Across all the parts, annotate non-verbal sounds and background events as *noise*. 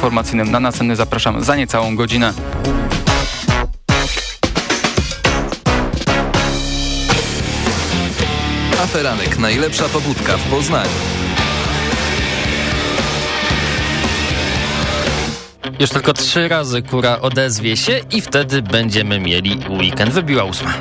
informacyjnym na następny zapraszam za niecałą godzinę. Aferanek, najlepsza pobudka w Poznaniu. Już tylko trzy razy kura odezwie się i wtedy będziemy mieli weekend. Wybiła ósma.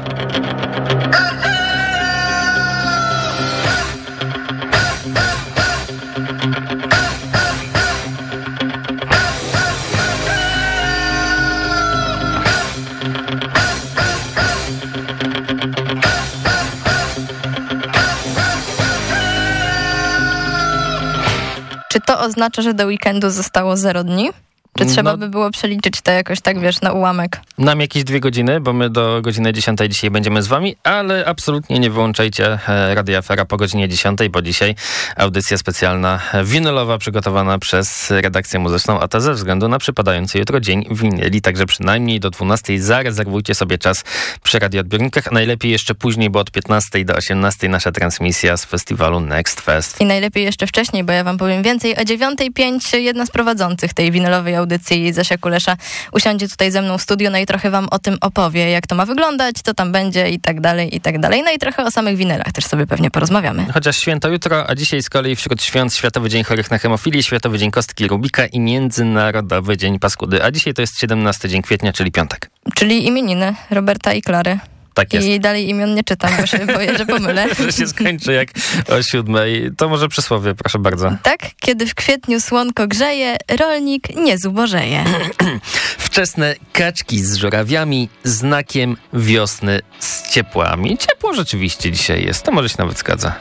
Oznacza, że do weekendu zostało 0 dni? Czy trzeba no, by było przeliczyć to jakoś tak, wiesz, na ułamek? Nam jakieś dwie godziny, bo my do godziny 10 dzisiaj będziemy z wami, ale absolutnie nie wyłączajcie e, Radia Afera po godzinie 10, bo dzisiaj audycja specjalna e, winylowa przygotowana przez redakcję muzyczną, a to ze względu na przypadający jutro dzień winyli, także przynajmniej do 12 zarezerwujcie sobie czas przy radioodbiornikach, a najlepiej jeszcze później, bo od 15 do 18 nasza transmisja z festiwalu Next Fest. I najlepiej jeszcze wcześniej, bo ja wam powiem więcej. O 9.05 jedna z prowadzących tej winylowej audycji, Zosia Kulesza, usiądzie tutaj ze mną w studiu, no i trochę wam o tym opowie, jak to ma wyglądać, co tam będzie i tak dalej, i tak dalej. No i trochę o samych winylach też sobie pewnie porozmawiamy. Chociaż święto jutro, a dzisiaj z kolei wśród świąt Światowy Dzień Chorych na Hemofilię, Światowy Dzień Kostki Rubika i Międzynarodowy Dzień Paskudy. A dzisiaj to jest 17 dzień kwietnia, czyli piątek. Czyli imieniny Roberta i Klary. Tak jest. I dalej imion nie czytam, bo się *laughs* boję, że pomylę. *laughs* że się skończy jak o siódmej. To może przysłowie, proszę bardzo. Tak, kiedy w kwietniu słonko grzeje, rolnik nie zubożeje. *clears throat* Wczesne kaczki z żurawiami, znakiem wiosny z ciepłami. Ciepło rzeczywiście dzisiaj jest, to może się nawet zgadza.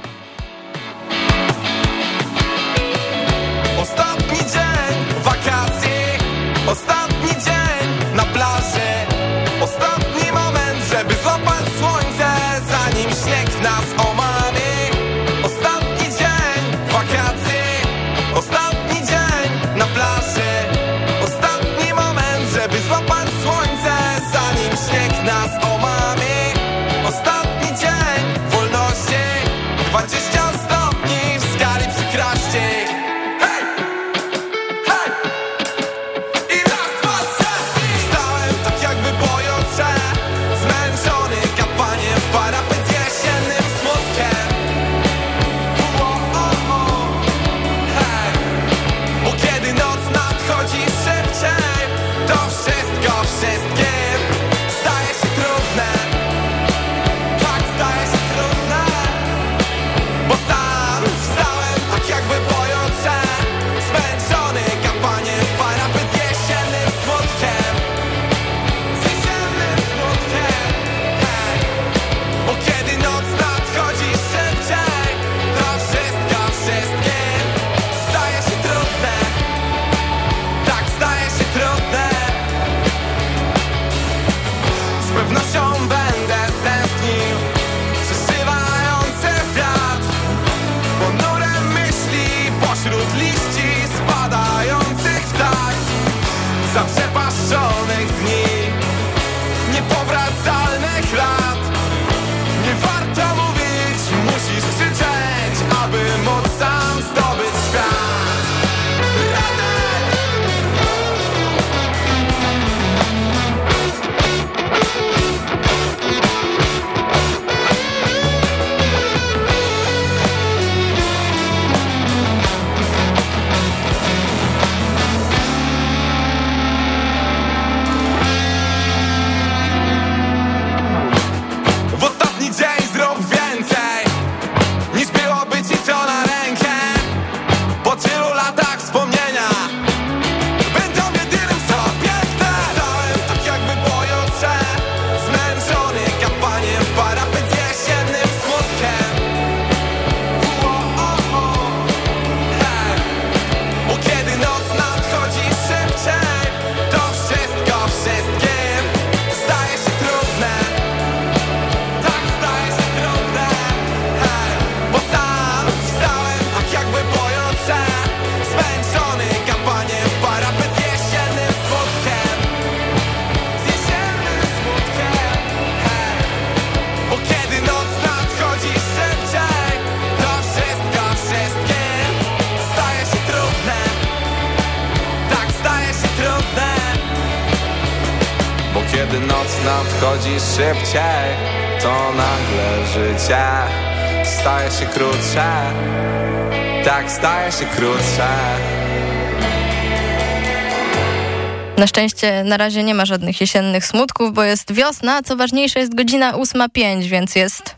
Na szczęście na razie nie ma żadnych jesiennych smutków, bo jest wiosna, a co ważniejsze jest godzina 8.05, więc jest...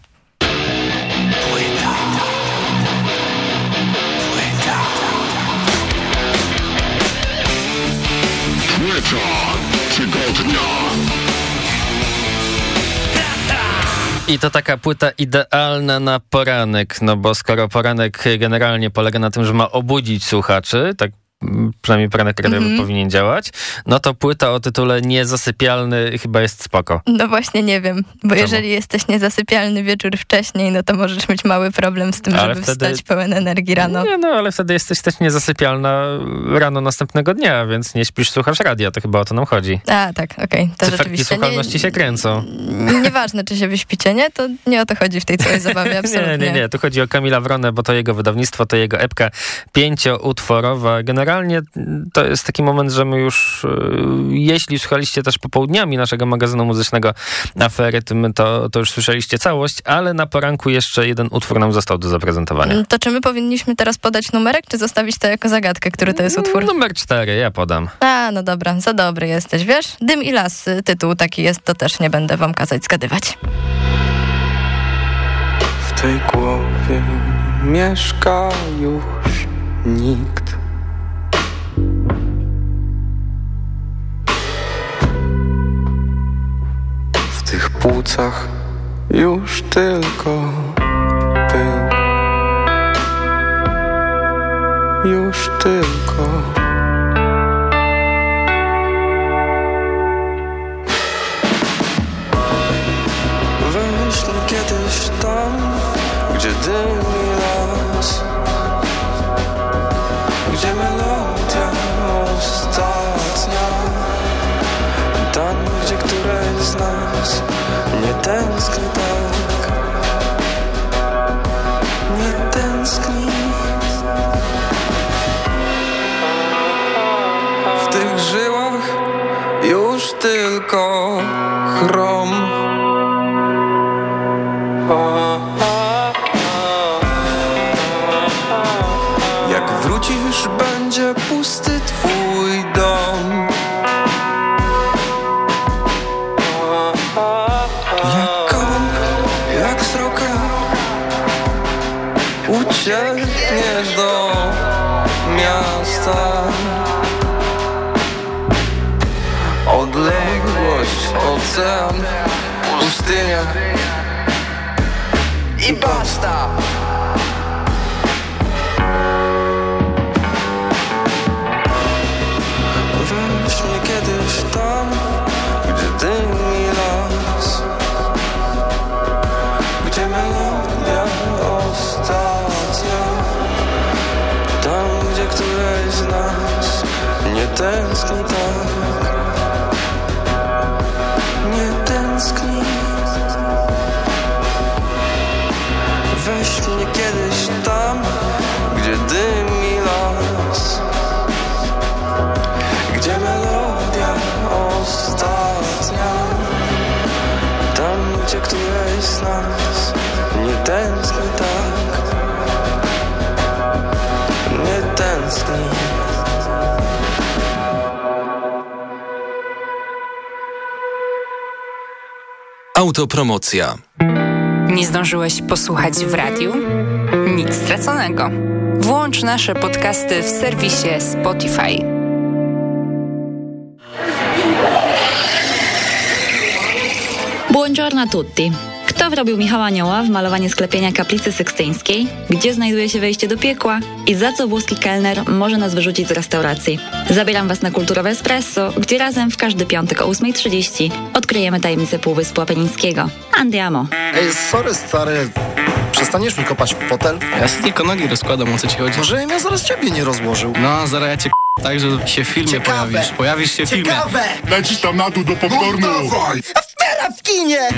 I to taka płyta idealna na poranek, no bo skoro poranek generalnie polega na tym, że ma obudzić słuchaczy, tak przynajmniej poranek radiowy mm -hmm. powinien działać, no to płyta o tytule Niezasypialny chyba jest spoko. No właśnie nie wiem, bo Czemu? jeżeli jesteś niezasypialny wieczór wcześniej, no to możesz mieć mały problem z tym, ale żeby wtedy... wstać pełen energii rano. Nie, no ale wtedy jesteś też niezasypialna rano następnego dnia, więc nie śpisz, słuchasz radia, to chyba o to nam chodzi. A, tak, okej. Okay. To Cyferki słuchalności nie, się kręcą. *laughs* Nieważne, czy się wyśpicie, nie? To nie o to chodzi w tej całej *laughs* zabawie, absolutnie. nie, nie, nie. Tu chodzi o Kamila Wronę, bo to jego wydawnictwo, to jego epka pięcioutworowa. Generalnie generalnie to jest taki moment, że my już, e, jeśli słuchaliście też popołudniami naszego magazynu muzycznego Afery, to, to już słyszeliście całość, ale na poranku jeszcze jeden utwór nam został do zaprezentowania. To czy my powinniśmy teraz podać numerek, czy zostawić to jako zagadkę, który to jest utwór? Numer cztery, ja podam. A, no dobra, za dobry jesteś, wiesz? Dym i las, y, tytuł taki jest, to też nie będę wam kazać zgadywać. W tej głowie mieszka już nikt płucach już tylko pył. Już tylko. Tęskni tak. Nie tęskni. W tych żyłach już tylko chrom Autopromocja Nie zdążyłeś posłuchać w radiu? Nic straconego. Włącz nasze podcasty w serwisie Spotify. Buongiorno a tutti. Kto wrobił Michała Anioła w malowanie sklepienia kaplicy sykstyńskiej? Gdzie znajduje się wejście do piekła? I za co włoski kelner może nas wyrzucić z restauracji? Zabieram Was na Kulturowe Espresso, gdzie razem w każdy piątek o 8.30 odkryjemy tajemnicę Półwyspu Apenińskiego. Andiamo! Ej, sorry stary, przestaniesz mi kopać w fotel? Ja sobie tylko nogi rozkładam, o co ci chodzi. Może ja zaraz ciebie nie rozłożył. No, zaraz ja cię tak, że się w filmie Ciekawe. pojawisz. Pojawisz się w filmie. Ciekawe! Lecisz tam na dół do popcornu. No dawaj! Afera w kinie!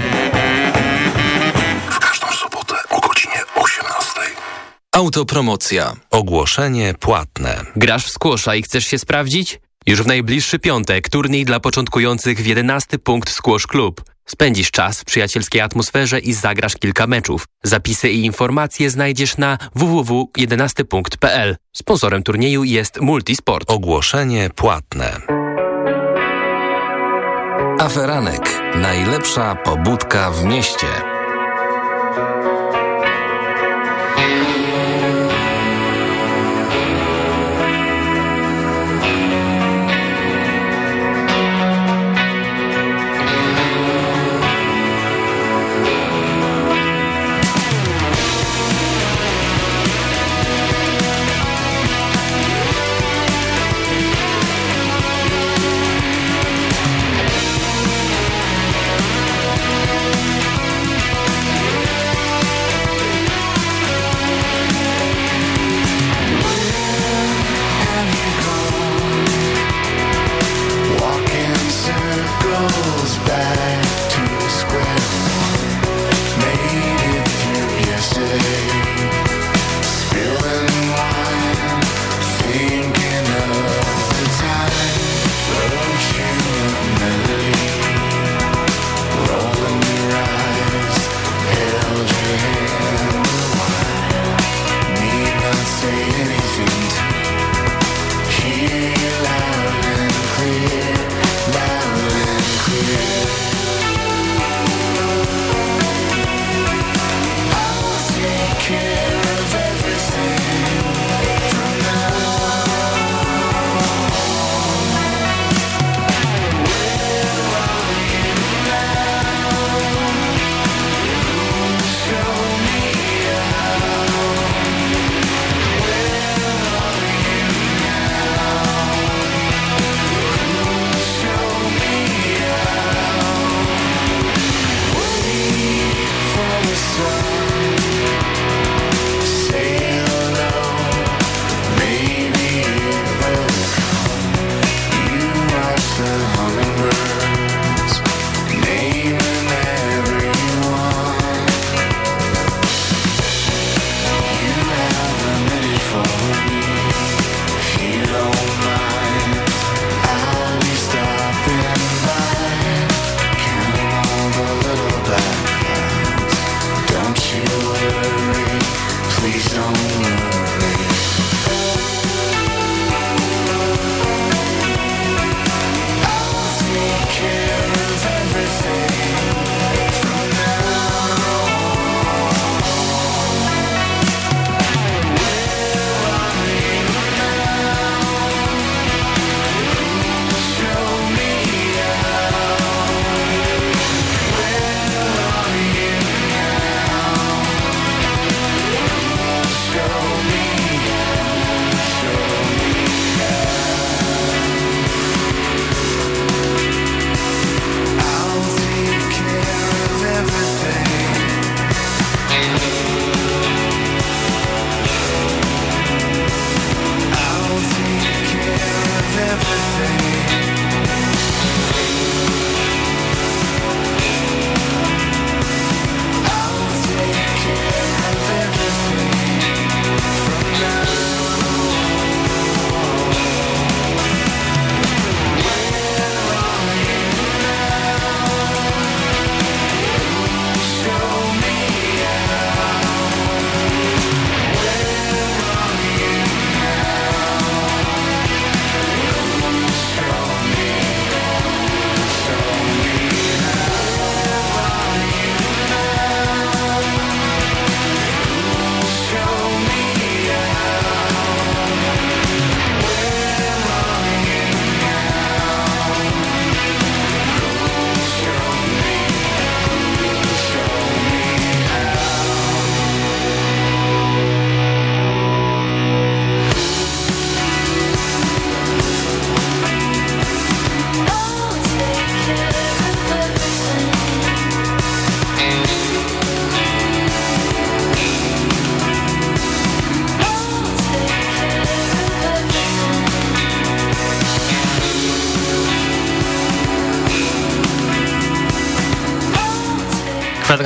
Autopromocja. Ogłoszenie płatne. Grasz w skłosza i chcesz się sprawdzić? Już w najbliższy piątek turniej dla początkujących w 11 punkt Squash Club. Spędzisz czas w przyjacielskiej atmosferze i zagrasz kilka meczów. Zapisy i informacje znajdziesz na www.11punkt.pl. Sponsorem turnieju jest Multisport. Ogłoszenie płatne. Aferanek. Najlepsza pobudka w mieście.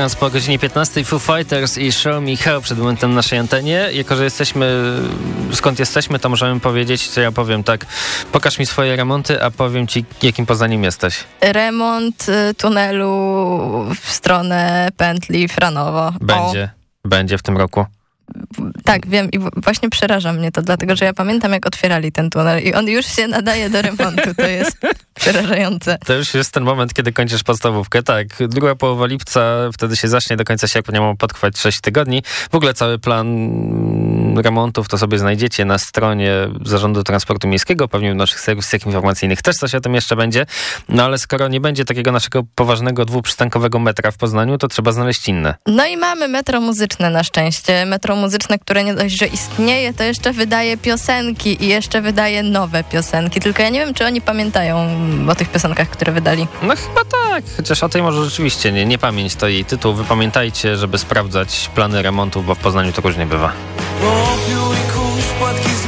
Kwadrans po godzinie 15 Foo Fighters i Show Me How przed momentem naszej antenie. Jako, że jesteśmy, skąd jesteśmy, to możemy powiedzieć, co ja powiem tak, pokaż mi swoje remonty, a powiem ci, jakim Poznaniem jesteś. Remont y, tunelu w stronę pętli Franowo. Będzie, o. będzie w tym roku. Tak, wiem i właśnie przeraża mnie to, dlatego że ja pamiętam, jak otwierali ten tunel i on już się nadaje do remontu. To jest *laughs* przerażające. To już jest ten moment, kiedy kończysz podstawówkę. Tak, druga połowa lipca, wtedy się zacznie do końca sierpnia, ma potrwać 6 tygodni. W ogóle cały plan remontów to sobie znajdziecie na stronie Zarządu Transportu Miejskiego, pewnie w naszych serwisach informacyjnych też coś o tym jeszcze będzie. No ale skoro nie będzie takiego naszego poważnego dwuprzystankowego metra w Poznaniu, to trzeba znaleźć inne. No i mamy metro muzyczne na szczęście. Metro muzyczne, które nie dość, że istnieje, to jeszcze wydaje piosenki i jeszcze wydaje nowe piosenki. Tylko ja nie wiem, czy oni pamiętają o tych piosenkach, które wydali. No chyba tak, chociaż o tej może rzeczywiście nie, nie pamięć to jej tytuł. Wy pamiętajcie, żeby sprawdzać plany remontów, bo w Poznaniu to różnie bywa. Popiół i kurz, płatki zwiędłych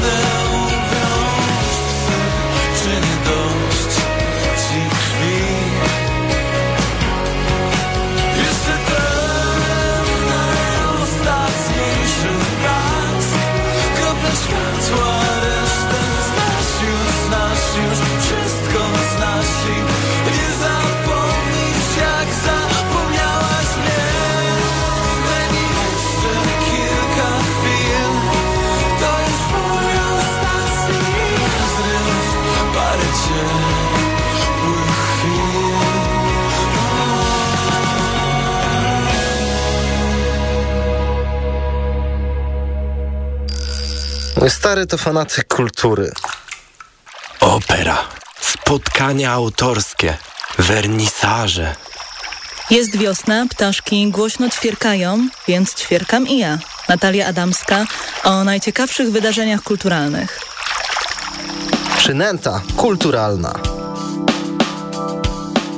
the stary to fanatyk kultury. Opera, spotkania autorskie, wernisaże. Jest wiosna, ptaszki głośno ćwierkają, więc ćwierkam i ja, Natalia Adamska, o najciekawszych wydarzeniach kulturalnych. Przynęta kulturalna.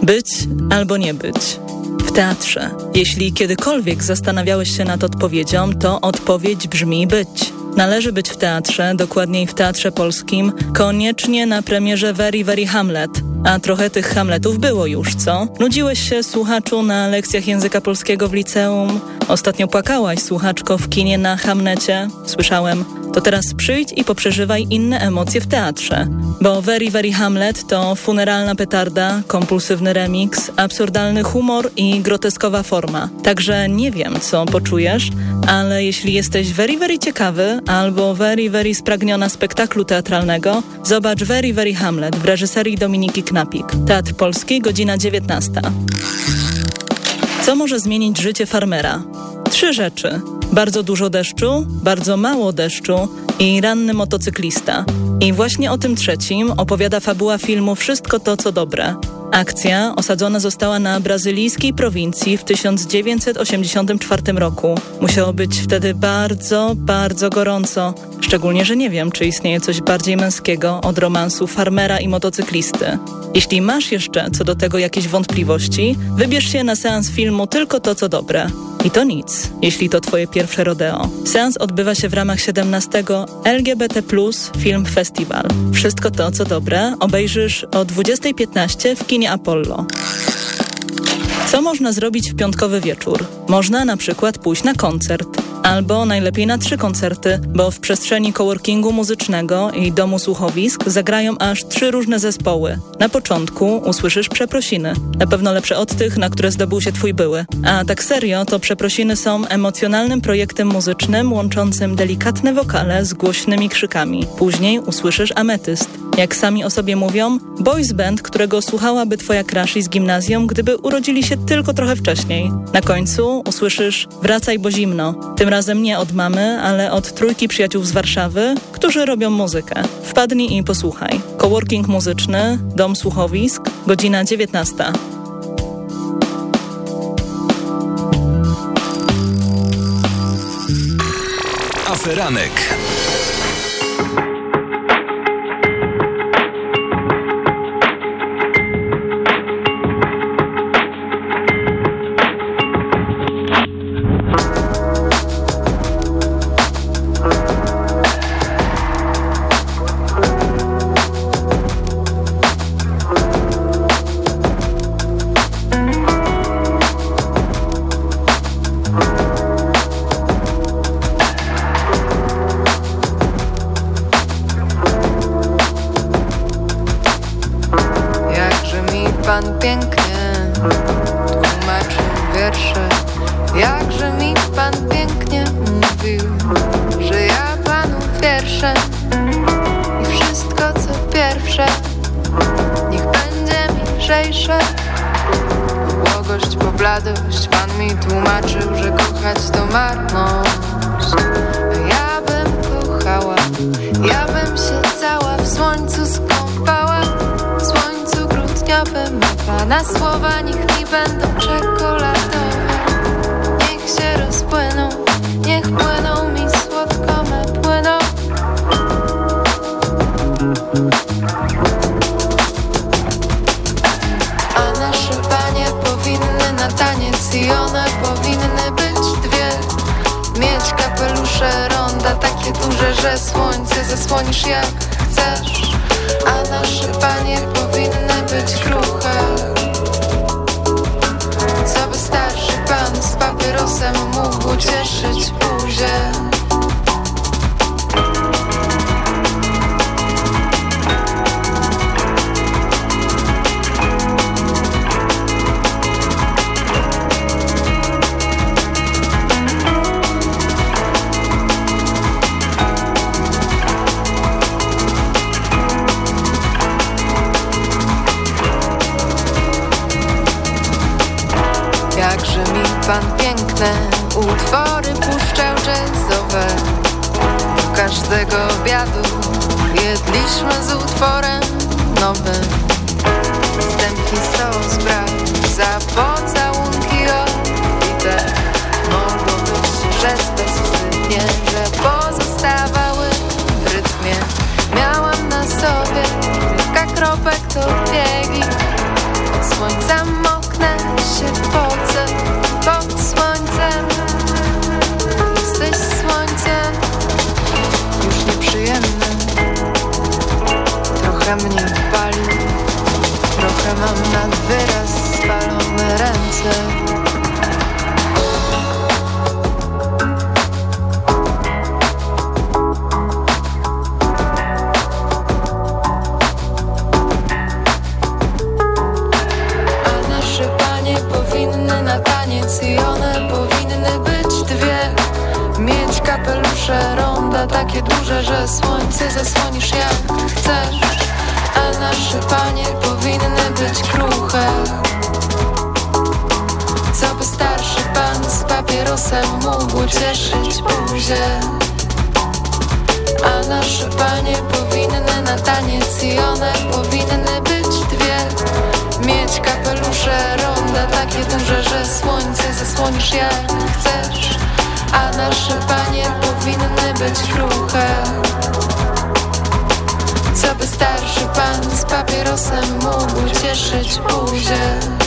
Być albo nie być. W teatrze. Jeśli kiedykolwiek zastanawiałeś się nad odpowiedzią, to odpowiedź brzmi być. Należy być w teatrze, dokładniej w Teatrze Polskim, koniecznie na premierze Very Very Hamlet. A trochę tych Hamletów było już, co? Nudziłeś się, słuchaczu, na lekcjach języka polskiego w liceum? Ostatnio płakałaś, słuchaczko, w kinie na Hamlecie? Słyszałem. To teraz przyjdź i poprzeżywaj inne emocje w teatrze. Bo Very Very Hamlet to funeralna petarda, kompulsywny remix, absurdalny humor i groteskowa forma. Także nie wiem, co poczujesz, ale jeśli jesteś very, very ciekawy albo very, very spragniona spektaklu teatralnego, zobacz Very Very Hamlet w reżyserii Dominiki Knapik. Teatr Polski, godzina 19. Co może zmienić życie farmera? Trzy rzeczy. Bardzo dużo deszczu, bardzo mało deszczu i ranny motocyklista. I właśnie o tym trzecim opowiada fabuła filmu Wszystko to, co dobre. Akcja osadzona została na brazylijskiej prowincji w 1984 roku. Musiało być wtedy bardzo, bardzo gorąco. Szczególnie, że nie wiem, czy istnieje coś bardziej męskiego od romansu farmera i motocyklisty. Jeśli masz jeszcze co do tego jakieś wątpliwości, wybierz się na seans filmu Tylko to, co dobre. I to nic, jeśli to twoje pierwsze rodeo. Seans odbywa się w ramach 17 LGBT Film Festival. Wszystko to, co dobre, obejrzysz o 20.15 w kinie Apollo. Co można zrobić w piątkowy wieczór? Można na przykład pójść na koncert. Albo najlepiej na trzy koncerty, bo w przestrzeni coworkingu muzycznego i domu słuchowisk zagrają aż trzy różne zespoły. Na początku usłyszysz przeprosiny, na pewno lepsze od tych, na które zdobył się twój były. A tak serio, to przeprosiny są emocjonalnym projektem muzycznym łączącym delikatne wokale z głośnymi krzykami. Później usłyszysz ametyst. Jak sami o sobie mówią, boys band, którego słuchałaby twoja crush z gimnazjum, gdyby urodzili się tylko trochę wcześniej. Na końcu usłyszysz Wracaj, bo zimno. Tym razem nie od mamy, ale od trójki przyjaciół z Warszawy, którzy robią muzykę. Wpadnij i posłuchaj. Coworking muzyczny, dom słuchowisk, godzina 19. Aferanek. Jakże mi pan piękne utwory puszczał jazzowe. Do każdego obiadu jedliśmy z utworem nowym. Wstępnie sto spraw za pocałunki obfite. Mogło być rzec bezwstydnie, że pozostawały w rytmie. Miałam na sobie kilka kropek do biegi. Słońca słońce pod słońcem. Jesteś słońcem. Już nieprzyjemnym Trochę mnie pali, trochę mam nad wyraz spalone ręce. Duże, że słońce zasłonisz jak chcesz A nasze panie powinny być kruche. Co by starszy pan z papierosem mógł cieszyć buzię? A nasze panie powinny na taniec i one powinny być dwie. Mieć kapelusze ronda takie duże, że słońce zasłonisz jak chcesz A nasze panie powinny być kruche. Co by starszy pan z papierosem mógł cieszyć buzię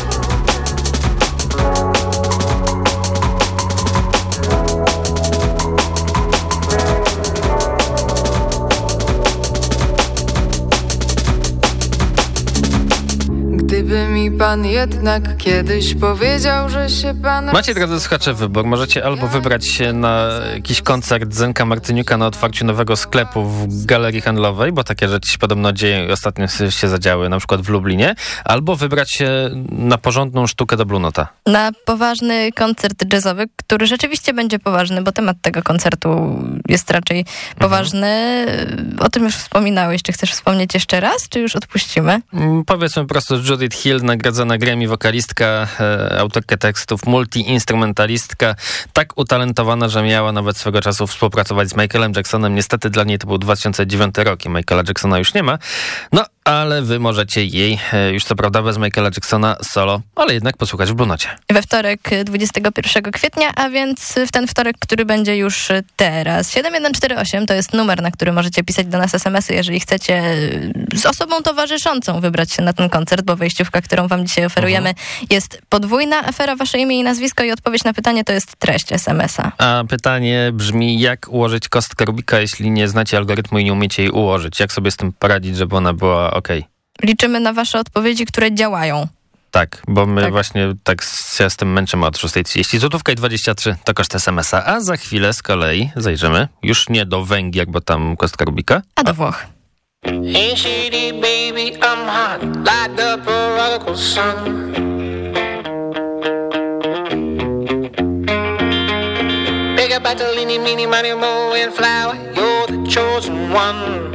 pan jednak kiedyś powiedział, że się pan... Macie, drodzy słuchacze, wybór. Możecie albo wybrać się na jakiś koncert Zenka Martyniuka na otwarciu nowego sklepu w galerii handlowej, bo takie rzeczy się podobno dzieją i ostatnio się zadziały, na przykład w Lublinie, albo wybrać się na porządną sztukę do Blunota. Na poważny koncert jazzowy, który rzeczywiście będzie poważny, bo temat tego koncertu jest raczej poważny. O tym już wspominałeś. Czy chcesz wspomnieć jeszcze raz, czy już odpuścimy? Mm, Powiedzmy po prostu Judith Hill, nagradzona Grammy, wokalistka, e, autorka tekstów, multi-instrumentalistka, tak utalentowana, że miała nawet swego czasu współpracować z Michaelem Jacksonem. Niestety dla niej to był 2009 rok i Michaela Jacksona już nie ma. No, ale wy możecie jej, e, już co prawda bez Michaela Jacksona solo, ale jednak posłuchać w Blunocie. We wtorek y, 21 kwietnia, a więc w ten wtorek, który będzie już teraz. 7148 to jest numer, na który możecie pisać do nas SMS-y, jeżeli chcecie y, z osobą towarzyszącą wybrać się na ten koncert, bo wejściówka, którą wam dzisiaj oferujemy jest podwójna afera, wasze imię i nazwisko i odpowiedź na pytanie to jest treść SMS-a. A pytanie brzmi, jak ułożyć kostkę Rubika, jeśli nie znacie algorytmu i nie umiecie jej ułożyć? Jak sobie z tym poradzić, żeby ona była ok? Liczymy na wasze odpowiedzi, które działają. Tak, bo my Tak. właśnie tak się z tym męczymy od 6.30. Złotówka i 23 to koszt SMS-a, a za chwilę z kolei zajrzymy już nie do Węgier, bo tam kostka Rubika, A do Włoch. Ain't shady, baby, I'm hot, like the prodigal son. Big up Bartolini, meeny, money, mo, and flower, you're the chosen one.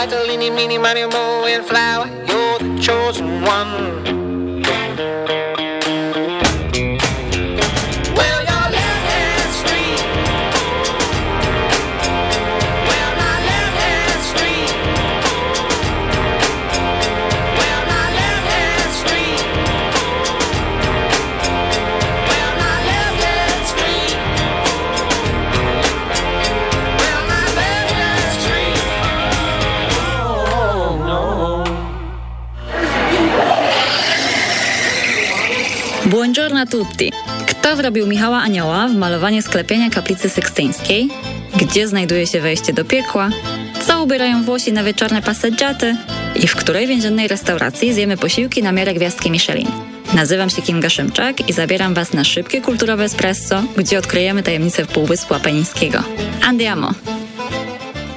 Big up Bartolini, meeny, money, mo, and flower. You're the chosen one. Buongiorno a tutti. Kto wrobił Michała Anioła w malowanie sklepienia kaplicy sykstyńskiej? Gdzie znajduje się wejście do piekła? Co ubierają Włosi na wieczorne passeggiaty? I w której więziennej restauracji zjemy posiłki na miarę gwiazdki Michelin? Nazywam się Kinga Szymczak i zabieram Was na szybkie kulturowe espresso, gdzie odkryjemy tajemnicę Półwyspu Apenińskiego. Andiamo!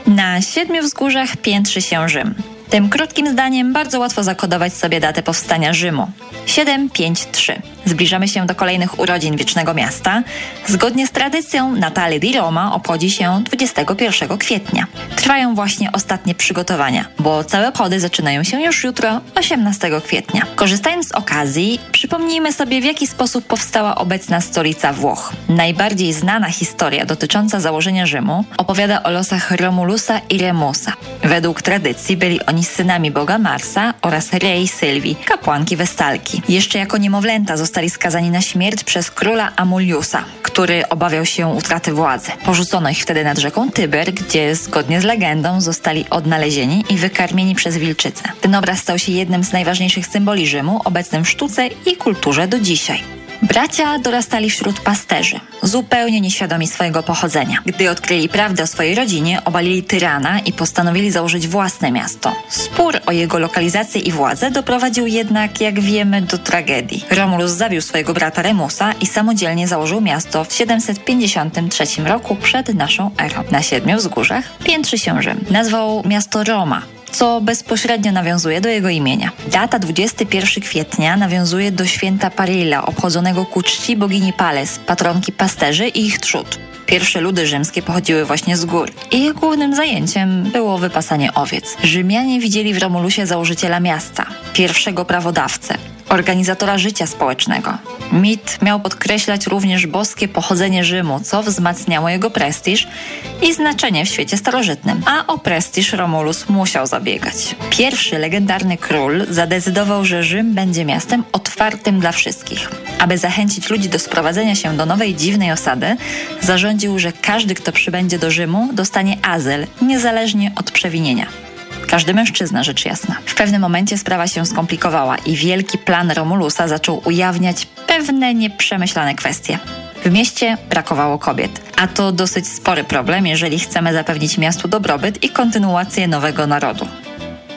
Na siedmiu wzgórzach piętrzy się Rzym. Tym krótkim zdaniem bardzo łatwo zakodować sobie datę powstania Rzymu. 753. Zbliżamy się do kolejnych urodzin wiecznego miasta. Zgodnie z tradycją Natale di Roma obchodzi się 21 kwietnia. Trwają właśnie ostatnie przygotowania, bo całe obchody zaczynają się już jutro, 18 kwietnia. Korzystając z okazji, przypomnijmy sobie w jaki sposób powstała obecna stolica Włoch. Najbardziej znana historia dotycząca założenia Rzymu opowiada o losach Romulusa i Remusa. Według tradycji byli oni synami boga Marsa oraz Rei Sylwii, kapłanki Westalki. Jeszcze jako niemowlęta zostali skazani na śmierć przez króla Amuliusa, który obawiał się utraty władzy. Porzucono ich wtedy nad rzeką Tyber, gdzie zgodnie z legendą zostali odnalezieni i wykarmieni przez wilczycę. Ten obraz stał się jednym z najważniejszych symboli Rzymu, obecnym w sztuce i kulturze do dzisiaj. Bracia dorastali wśród pasterzy, zupełnie nieświadomi swojego pochodzenia. Gdy odkryli prawdę o swojej rodzinie, obalili tyrana i postanowili założyć własne miasto. Spór o jego lokalizację i władzę doprowadził jednak, jak wiemy, do tragedii. Romulus zabił swojego brata Remusa i samodzielnie założył miasto w 753 roku przed naszą erą. Na siedmiu wzgórzach piętrzy się Rzym. Nazwał miasto Roma, co bezpośrednio nawiązuje do jego imienia. Data 21 kwietnia nawiązuje do święta Parilla, obchodzonego ku czci bogini Pales, patronki pasterzy i ich trzód. Pierwsze ludy rzymskie pochodziły właśnie z gór i ich głównym zajęciem było wypasanie owiec. Rzymianie widzieli w Romulusie założyciela miasta, pierwszego prawodawcę, organizatora życia społecznego. Mit miał podkreślać również boskie pochodzenie Rzymu, co wzmacniało jego prestiż i znaczenie w świecie starożytnym. A o prestiż Romulus musiał Pierwszy legendarny król zadecydował, że Rzym będzie miastem otwartym dla wszystkich. Aby zachęcić ludzi do sprowadzenia się do nowej dziwnej osady, zarządził, że każdy, kto przybędzie do Rzymu, dostanie azyl, niezależnie od przewinienia. Każdy mężczyzna, rzecz jasna. W pewnym momencie sprawa się skomplikowała i wielki plan Romulusa zaczął ujawniać pewne nieprzemyślane kwestie. W mieście brakowało kobiet, a to dosyć spory problem, jeżeli chcemy zapewnić miastu dobrobyt i kontynuację nowego narodu.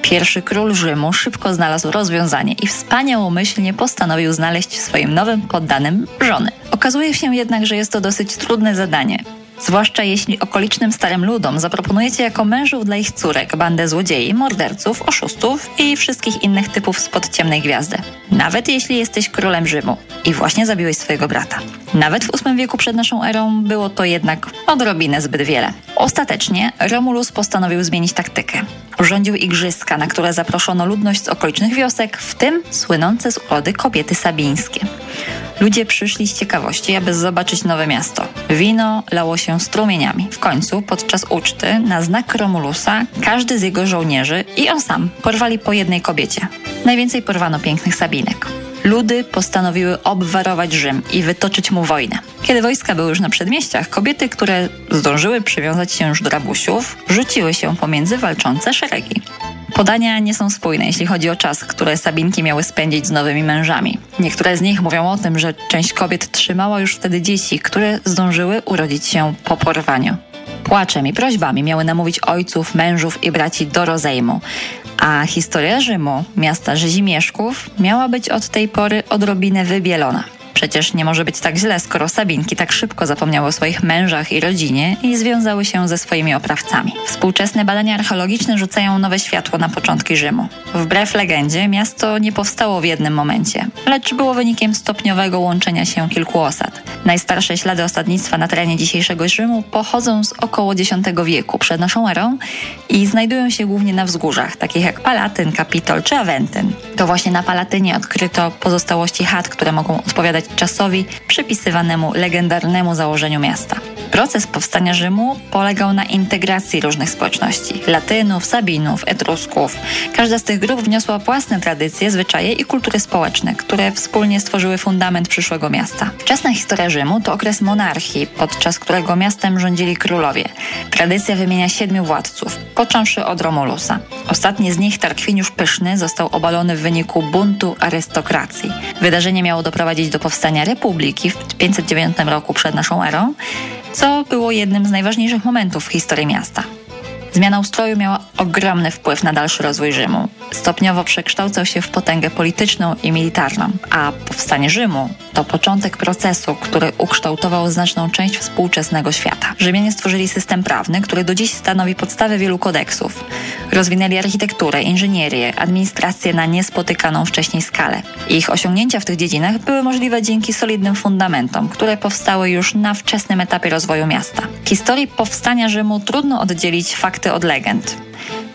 Pierwszy król Rzymu szybko znalazł rozwiązanie i wspaniałomyślnie postanowił znaleźć swoim nowym poddanym żony. Okazuje się jednak, że jest to dosyć trudne zadanie. Zwłaszcza jeśli okolicznym starym ludom zaproponujecie jako mężów dla ich córek bandę złodziei, morderców, oszustów i wszystkich innych typów spod ciemnej gwiazdy. Nawet jeśli jesteś królem Rzymu i właśnie zabiłeś swojego brata. Nawet w VIII wieku przed naszą erą było to jednak odrobinę zbyt wiele. Ostatecznie Romulus postanowił zmienić taktykę. Urządził igrzyska, na które zaproszono ludność z okolicznych wiosek, w tym słynące z urody kobiety sabińskie. Ludzie przyszli z ciekawości, aby zobaczyć nowe miasto. Wino lało się strumieniami. W końcu, podczas uczty, na znak Romulusa, każdy z jego żołnierzy i on sam porwali po jednej kobiecie. Najwięcej porwano pięknych Sabinek. Ludy postanowiły obwarować Rzym i wytoczyć mu wojnę. Kiedy wojska były już na przedmieściach, kobiety, które zdążyły przywiązać się już do rabusiów, rzuciły się pomiędzy walczące szeregi. Podania nie są spójne, jeśli chodzi o czas, które Sabinki miały spędzić z nowymi mężami. Niektóre z nich mówią o tym, że część kobiet trzymała już wtedy dzieci, które zdążyły urodzić się po porwaniu. Płaczem i prośbami miały namówić ojców, mężów i braci do rozejmu. A historia Rzymu, miasta Rzezimieszków, miała być od tej pory odrobinę wybielona. Przecież nie może być tak źle, skoro Sabinki tak szybko zapomniały o swoich mężach i rodzinie i związały się ze swoimi oprawcami. Współczesne badania archeologiczne rzucają nowe światło na początki Rzymu. Wbrew legendzie, miasto nie powstało w jednym momencie, lecz było wynikiem stopniowego łączenia się kilku osad. Najstarsze ślady osadnictwa na terenie dzisiejszego Rzymu pochodzą z około X wieku przed naszą erą i znajdują się głównie na wzgórzach, takich jak Palatyn, Kapitol czy Aventyn. To właśnie na Palatynie odkryto pozostałości chat, które mogą odpowiadać czasowi przypisywanemu legendarnemu założeniu miasta. Proces powstania Rzymu polegał na integracji różnych społeczności Latynów, Sabinów, Etrusków. Każda z tych grup wniosła własne tradycje, zwyczaje i kultury społeczne, które wspólnie stworzyły fundament przyszłego miasta. Wczesna historia Rzymu to okres monarchii, podczas którego miastem rządzili królowie. Tradycja wymienia siedmiu władców, począwszy od Romulusa. Ostatni z nich, Tarkwiniusz Pyszny, został obalony w wyniku buntu arystokracji. Wydarzenie miało doprowadzić do powstania republiki w 509 roku przed naszą erą, co było jednym z najważniejszych momentów w historii miasta. Zmiana ustroju miała ogromny wpływ na dalszy rozwój Rzymu. Stopniowo przekształcał się w potęgę polityczną i militarną, a powstanie Rzymu to początek procesu, który ukształtował znaczną część współczesnego świata. Rzymianie stworzyli system prawny, który do dziś stanowi podstawę wielu kodeksów. Rozwinęli architekturę, inżynierię, administrację na niespotykaną wcześniej skalę. Ich osiągnięcia w tych dziedzinach były możliwe dzięki solidnym fundamentom, które powstały już na wczesnym etapie rozwoju miasta. Historii powstania Rzymu trudno oddzielić fakty od legend.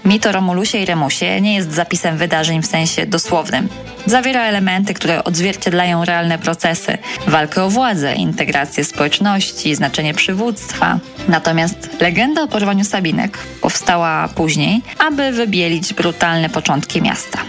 Mit o Romulusie i Remusie nie jest zapisem wydarzeń w sensie dosłownym. Zawiera elementy, które odzwierciedlają realne procesy, walkę o władzę, integrację społeczności, znaczenie przywództwa. Natomiast legenda o porwaniu Sabinek powstała później, aby wybielić brutalne początki miasta.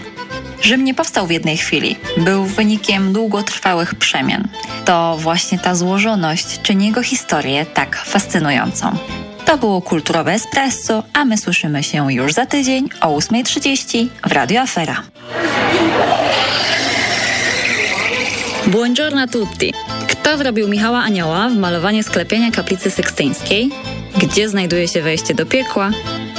Rzym nie powstał w jednej chwili, był wynikiem długotrwałych przemian. To właśnie ta złożoność czyni jego historię tak fascynującą. To było Kulturowe Espresso, a my słyszymy się już za tydzień o 8.30 w Radio Afera. Buongiorno tutti. Kto wrobił Michała Anioła w malowanie sklepienia kaplicy sykstyńskiej? Gdzie znajduje się wejście do piekła?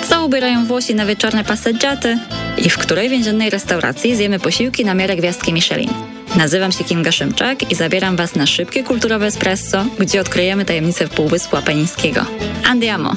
Co ubierają Włosi na wieczorne passeggiaty? I w której więziennej restauracji zjemy posiłki na miarę gwiazdki Michelin? Nazywam się Kinga Szymczak i zabieram Was na szybkie kulturowe espresso, gdzie odkryjemy tajemnicę Półwyspu Apenińskiego. Andiamo!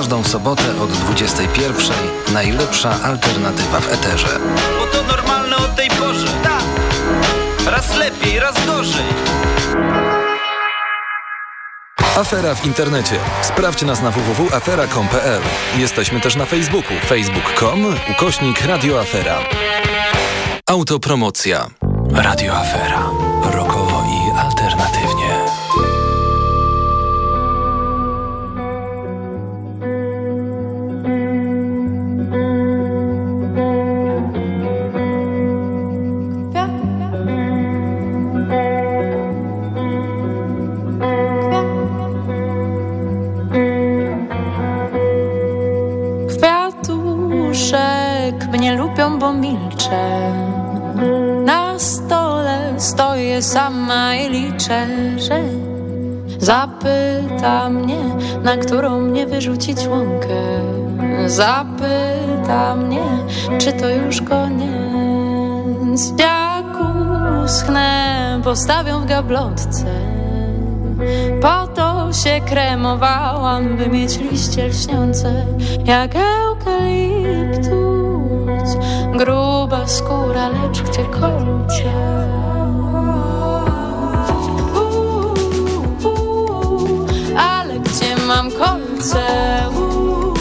Każdą sobotę od 21 najlepsza alternatywa w eterze. Bo to normalne o tej porze Tak Raz lepiej, raz gorzej Afera w internecie. Sprawdź nas na www.afera.com.pl. Jesteśmy też na Facebooku. facebook.com ukośnik radioafera. Autopromocja. Radio Afera. Rokowo mnie lubią, bo milczę. Na stole stoję sama i liczę, że zapyta mnie, na którą mnie wyrzucić łąkę. Zapyta mnie, czy to już koniec. Jak uschnę, postawią w gablotce. Po to się kremowałam, by mieć liście lśniące jak eukaliptus. Gruba skóra, lecz gdzie gdzie mam kolce? Uuu,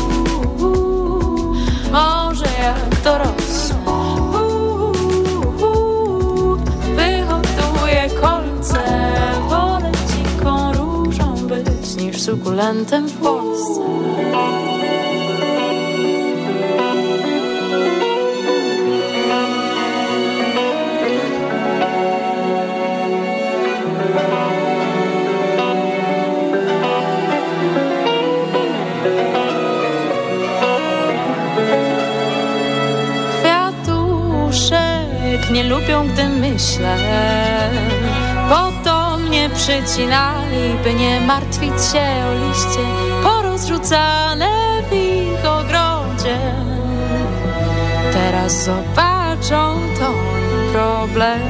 uuu, Może jak uuu, Wyhoduję kolce. Wolę dziką różą być niż sukulentem w Polsce. Nie lubią, gdy myślę. Po to mnie przycinali, by nie martwić się o liście porozrzucane w ich ogrodzie. Teraz zobaczą to problem.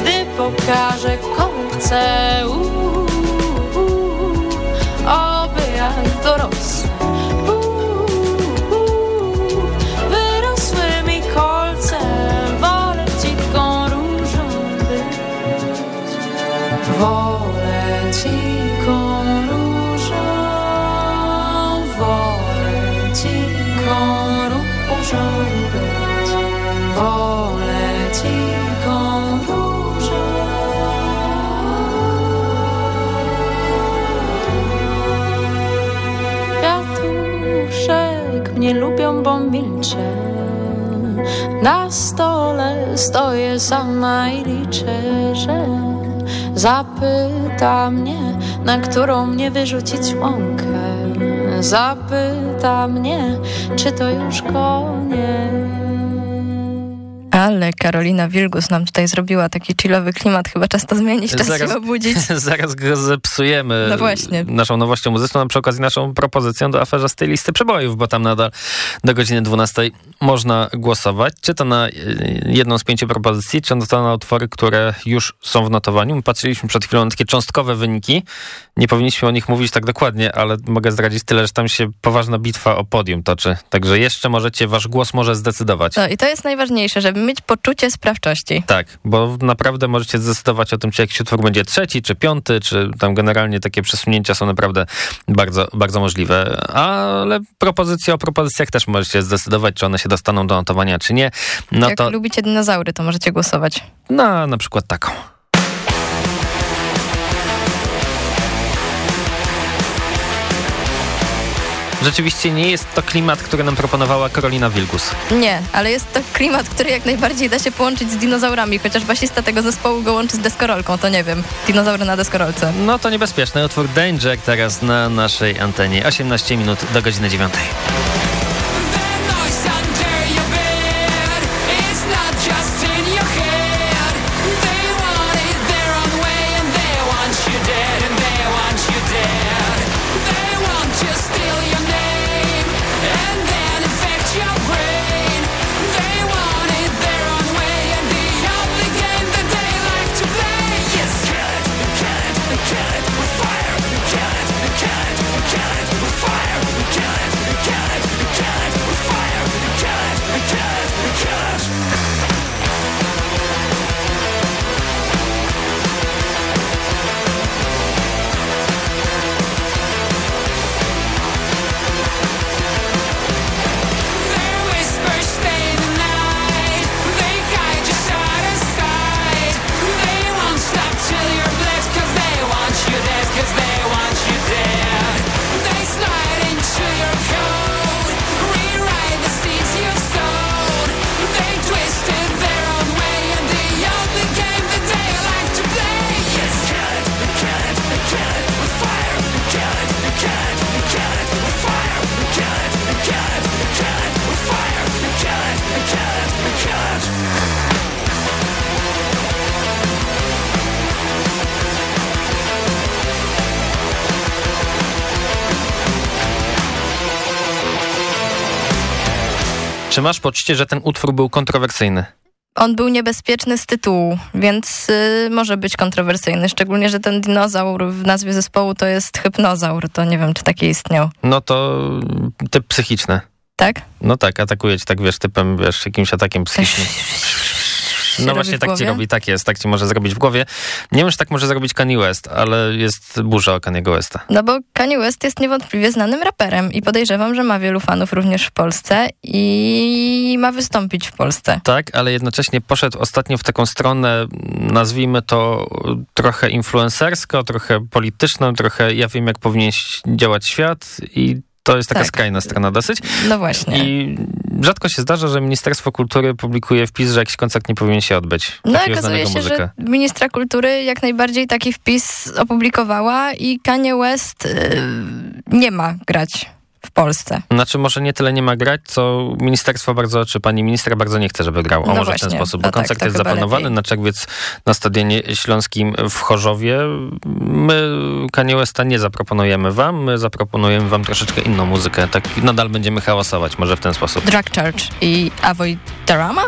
Gdy pokażę komu chcę, dorosłe. Wyrosły mi kolce, wolę dziką różą być. Wolę dziką różą, wolę różą być. Wolę Na stole stoję sama i liczę, że zapyta mnie, na którą mnie wyrzucić łąkę. Zapyta mnie, czy to już koniec. Ale Karolina Wilgus nam tutaj zrobiła taki chillowy klimat. Chyba czas to zmienić, czas Zaraz- się obudzić. *laughs* Zaraz go zepsujemy No właśnie. naszą nowością muzyczną, a przy okazji naszą propozycją do aferze z tej listy przebojów, bo tam nadal do godziny 12 można głosować. Czy to na y, jedną z pięciu propozycji, czy to na utwory, które już są w notowaniu. My patrzyliśmy przed chwilą na takie cząstkowe wyniki. Nie powinniśmy o nich mówić tak dokładnie, ale mogę zdradzić tyle, że tam się poważna bitwa o podium toczy. Także jeszcze możecie, wasz głos może zdecydować. No i to jest najważniejsze, żeby mieć poczucie sprawczości. Tak, bo naprawdę możecie zdecydować o tym, czy jakiś utwór będzie trzeci, czy piąty, czy tam generalnie takie przesunięcia są naprawdę bardzo, bardzo możliwe. Ale propozycje o propozycjach też możecie zdecydować, czy one się dostaną do notowania, czy nie. No Jak to lubicie dinozaury, to możecie głosować. na na przykład taką. Rzeczywiście nie jest to klimat, który nam proponowała Karolina Wilgus. Nie, ale jest to klimat, który jak najbardziej da się połączyć z dinozaurami, chociaż basista tego zespołu go łączy z deskorolką, to nie wiem. Dinozaury na deskorolce. No to niebezpieczny utwór Danger teraz na naszej antenie. 18 minut do godziny 9. Czy masz poczucie, że ten utwór był kontrowersyjny? On był niebezpieczny z tytułu, więc y, może być kontrowersyjny. Szczególnie, że ten dinozaur w nazwie zespołu to jest hypnozaur. To nie wiem, czy taki istniał. No to typ psychiczny. Tak? No tak, atakuje cię tak, wiesz, typem, wiesz, jakimś atakiem psychicznym. No właśnie tak ci robi, tak jest, tak ci może zrobić w głowie. Nie wiem, czy tak może zrobić Kanye West, ale jest burza o Kaniego Westa. No bo Kanye West jest niewątpliwie znanym raperem i podejrzewam, że ma wielu fanów również w Polsce i ma wystąpić w Polsce. Tak, ale jednocześnie poszedł ostatnio w taką stronę, nazwijmy to trochę influencersko, trochę polityczną, trochę ja wiem, jak powinien działać świat i to jest taka Tak. skrajna strona dosyć. No właśnie. I rzadko się zdarza, że Ministerstwo Kultury publikuje wpis, że jakiś koncert nie powinien się odbyć. No takiego okazuje się, muzyka. że ministra kultury jak najbardziej taki wpis opublikowała i Kanye West y, nie ma grać w Polsce. Znaczy może nie tyle nie ma grać, co ministerstwo bardzo, czy pani ministra bardzo nie chce, żeby grał. O, No może w właśnie, ten sposób, no bo koncert tak, jest zaplanowany lepiej. na czerwiec na Stadionie Śląskim w Chorzowie. My Kanye Westa nie zaproponujemy wam, my zaproponujemy wam troszeczkę inną muzykę. Tak nadal będziemy hałasować, może w ten sposób. Drag Church i Avoid Drama?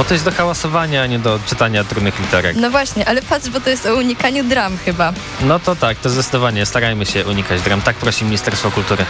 Bo to jest do hałasowania, a nie do czytania trudnych literek. No właśnie, ale patrz, bo to jest o unikaniu dram chyba. No to tak, to zdecydowanie. Starajmy się unikać dram. Tak prosi Ministerstwo Kultury.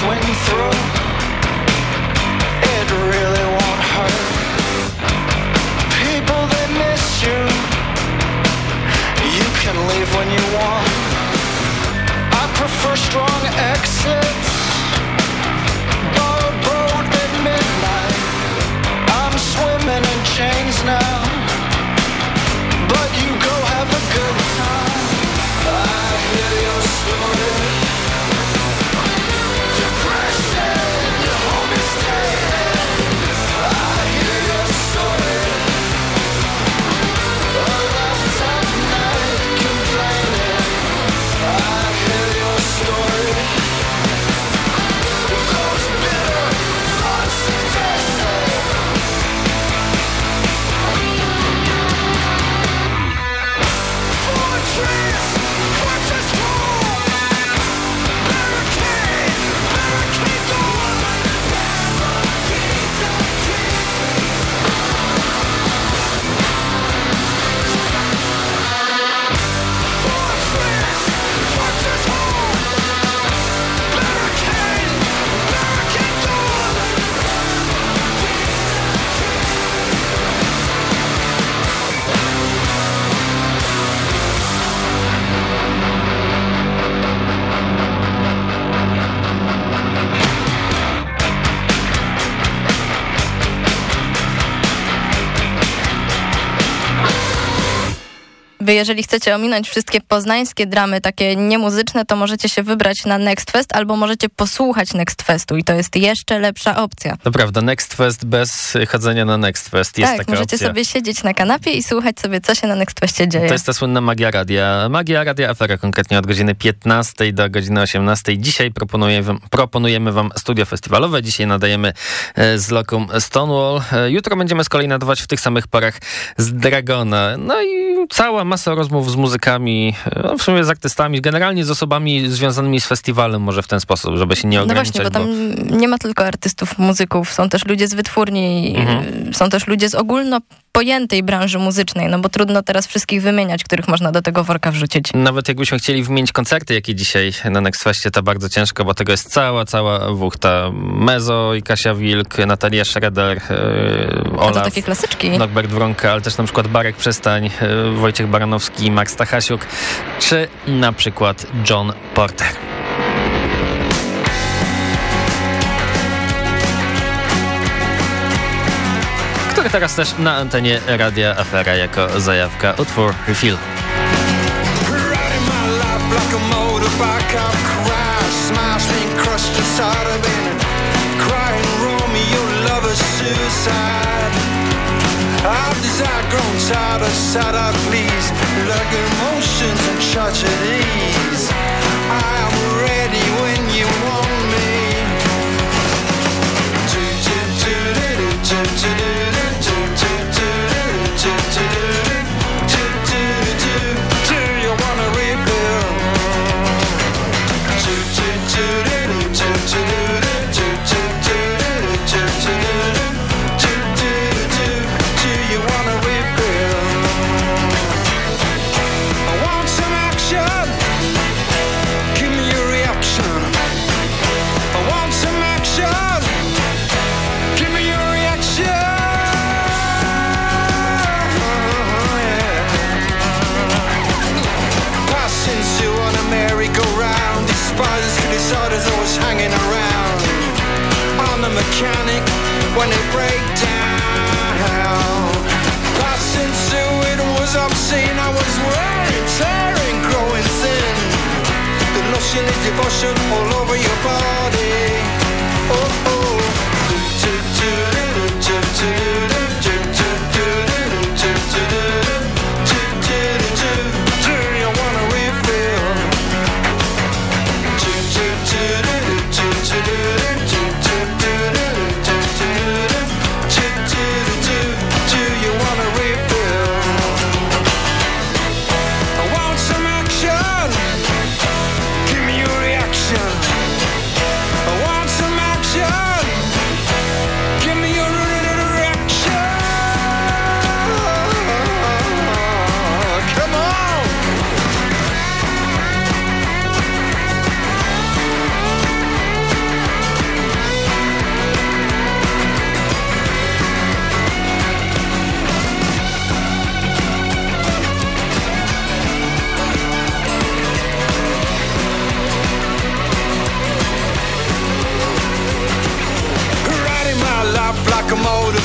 Swing through. It really won't hurt. People they miss you. You can leave when you want. I prefer strong exits. Wy, jeżeli chcecie ominąć wszystkie poznańskie dramy, takie niemuzyczne, to możecie się wybrać na Next Fest albo możecie posłuchać Next Festu i to jest jeszcze lepsza opcja. To prawda, Next Fest bez chodzenia na Next Fest jest tak, taka możecie opcja. sobie siedzieć na kanapie i słuchać sobie, co się na Next Festie dzieje. To jest ta słynna magia radia. Magia radia afera konkretnie od godziny 15 do godziny 18. Dzisiaj proponujemy wam, proponujemy wam studio festiwalowe. Dzisiaj nadajemy e, z lokum Stonewall. E, Jutro będziemy z kolei nadawać w tych samych parach z Dragona. No i cała masa rozmów z muzykami, e, no w sumie z artystami, generalnie z osobami związanymi z festiwalem, może w ten sposób, żeby się nie No ograniczać. właśnie, bo tam nie ma tylko artystów, muzyków, są też ludzie z wytwórni, Mhm. są też ludzie z ogólno pojętej branży muzycznej, no bo trudno teraz wszystkich wymieniać, których można do tego worka wrzucić. Nawet jakbyśmy chcieli wymienić koncerty, jakie dzisiaj na Next Festie, to bardzo ciężko, bo tego jest cała, cała wuchta. Mezo i Kasia Wilk, Natalia Schroeder, yy, No to Olaf, takie klasyczki. Norbert Wronka, ale też na przykład Barek Przestań, yy, Wojciech Baranowski, Max Stachasiuk, czy na przykład John Porter. który teraz też na antenie Radia Afera jako zajawka utwór Refill. I've grown tired of I please. Lurking and tragedies I am ready to do. When they break down. Passing through it was obscene. I was wearing, tearing, growing thin. The lotion is devotion all over your body. Oh oh. Do, do, do, do, do, Do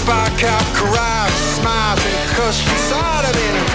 by cop, corrupt, smart, and she's inside of me.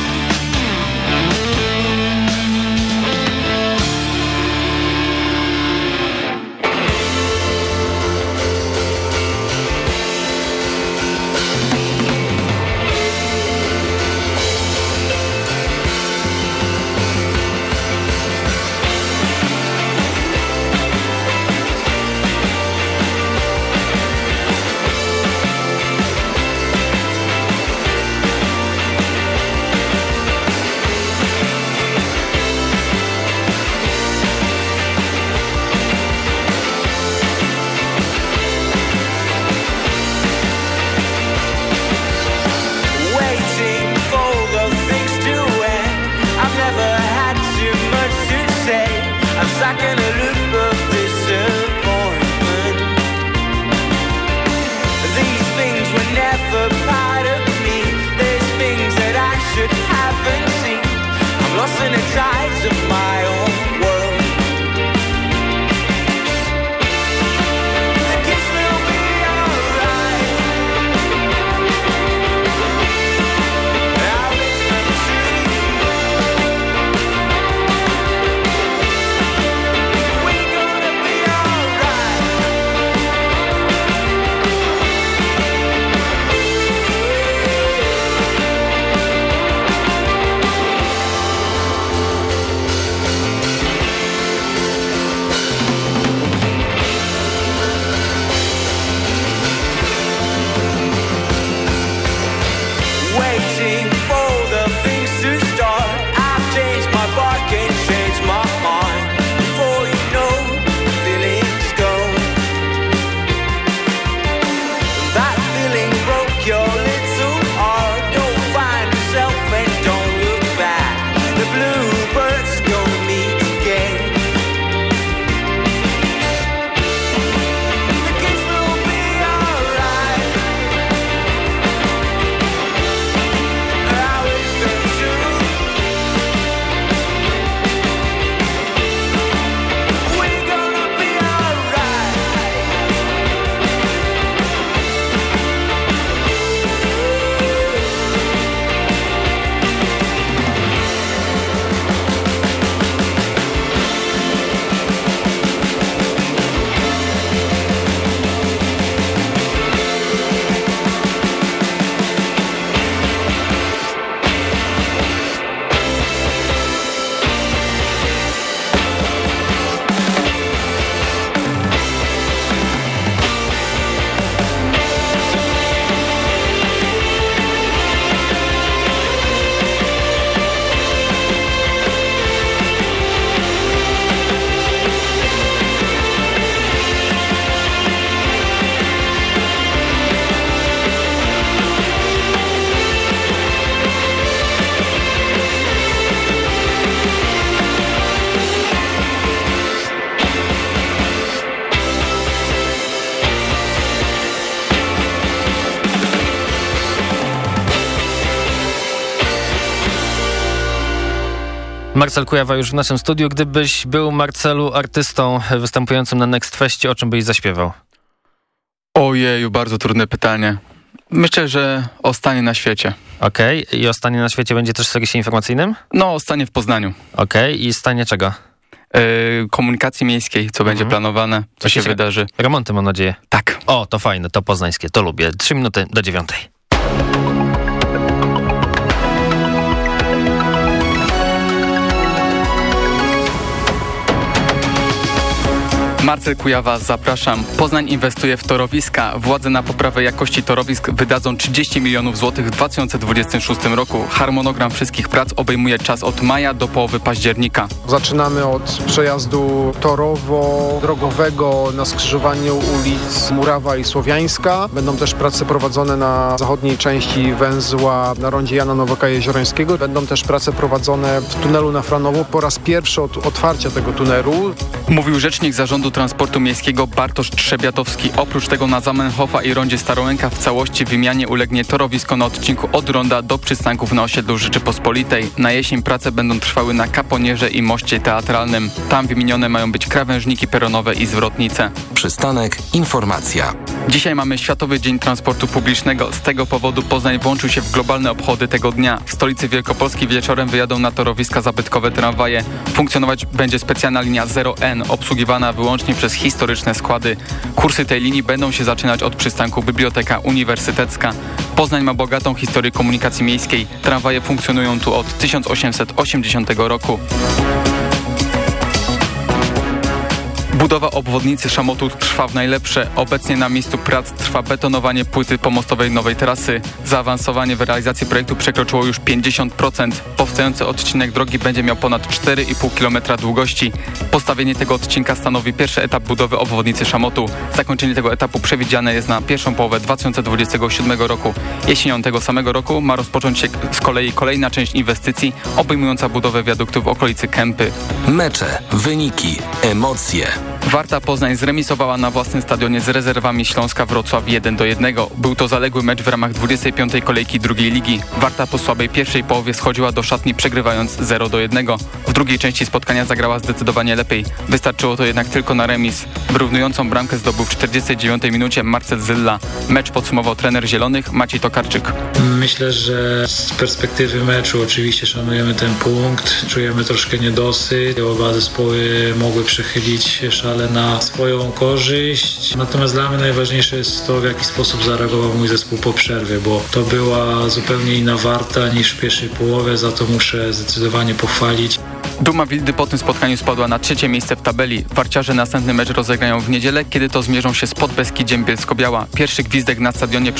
Marcel Kujawa już w naszym studiu. Gdybyś był, Marcelu, artystą występującym na Next Festie, o czym byś zaśpiewał? Ojeju, bardzo trudne pytanie. Myślę, że o stanie na świecie. Okej. Okay. I o stanie na świecie będzie też w serwisie informacyjnym? No, o stanie w Poznaniu. Okej. Okay. I stanie czego? Yy, komunikacji miejskiej, co mhm. będzie planowane, co się wydarzy. Remonty mam nadzieję. Tak. O, to fajne, to poznańskie, to lubię. Trzy minuty do dziewiątej. Marcel Kujawa, zapraszam. Poznań inwestuje w torowiska. Władze na poprawę jakości torowisk wydadzą 30 milionów złotych w 2026 roku. Harmonogram wszystkich prac obejmuje czas od maja do połowy października. Zaczynamy od przejazdu torowo-drogowego na skrzyżowaniu ulic Murawa i Słowiańska. Będą też prace prowadzone na zachodniej części węzła na rondzie Jana Nowoka-Jeziorańskiego. Będą też prace prowadzone w tunelu na Franowo po raz pierwszy od otwarcia tego tunelu. Mówił rzecznik zarządu Transportu Miejskiego Bartosz Trzebiatowski. Oprócz tego na Zamenhofa i rondzie Starołęka w całości wymianie ulegnie torowisko na odcinku od ronda do przystanków na osiedlu Rzeczypospolitej. Na jesień prace będą trwały na Kaponierze i moście teatralnym. Tam wymienione mają być krawężniki peronowe i zwrotnice. Przystanek Informacja. Dzisiaj mamy Światowy Dzień Transportu Publicznego. Z tego powodu Poznań włączył się w globalne obchody tego dnia. W stolicy Wielkopolski wieczorem wyjadą na torowiska zabytkowe tramwaje. Funkcjonować będzie specjalna linia 0N, obsługiwana wyłącznie przez historyczne składy. Kursy tej linii będą się zaczynać od przystanku Biblioteka Uniwersytecka. Poznań ma bogatą historię komunikacji miejskiej. Tramwaje funkcjonują tu od 1880 roku. Budowa obwodnicy Szamotu trwa w najlepsze. Obecnie na miejscu prac trwa betonowanie płyty pomostowej nowej trasy. Zaawansowanie w realizacji projektu przekroczyło już 50%. Powstający odcinek drogi będzie miał ponad 4,5 km długości. Postawienie tego odcinka stanowi pierwszy etap budowy obwodnicy Szamotu. Zakończenie tego etapu przewidziane jest na pierwszą połowę 2027 roku. Jesienią tego samego roku ma rozpocząć się z kolei kolejna część inwestycji obejmująca budowę wiaduktu w okolicy Kępy. Mecze, wyniki, emocje. Warta Poznań zremisowała na własnym stadionie z rezerwami Śląska Wrocław 1 do 1. Był to zaległy mecz w ramach 25. kolejki drugiej ligi. Warta po słabej pierwszej połowie schodziła do szatni przegrywając 0 do 1. W drugiej części spotkania zagrała zdecydowanie lepiej. Wystarczyło to jednak tylko na remis. Wyrównującą bramkę zdobył w 49 minucie Marcel Zylla. Mecz podsumował trener Zielonych Maciej Tokarczyk. Myślę, że z perspektywy meczu oczywiście szanujemy ten punkt. Czujemy troszkę niedosyt. Oba zespoły mogły przechylić szale na swoją korzyść. Natomiast dla mnie najważniejsze jest to, w jaki sposób zareagował mój zespół po przerwie, bo to była zupełnie inna warta niż w pierwszej połowie. Za to muszę zdecydowanie pochwalić. Duma Wildy po tym spotkaniu spadła na trzecie miejsce w tabeli. Warciarze następny mecz rozegrają w niedzielę, kiedy to zmierzą się z Podbeskidziem Bielsko-Biała. Pierwszy gwizdek na stadionie przy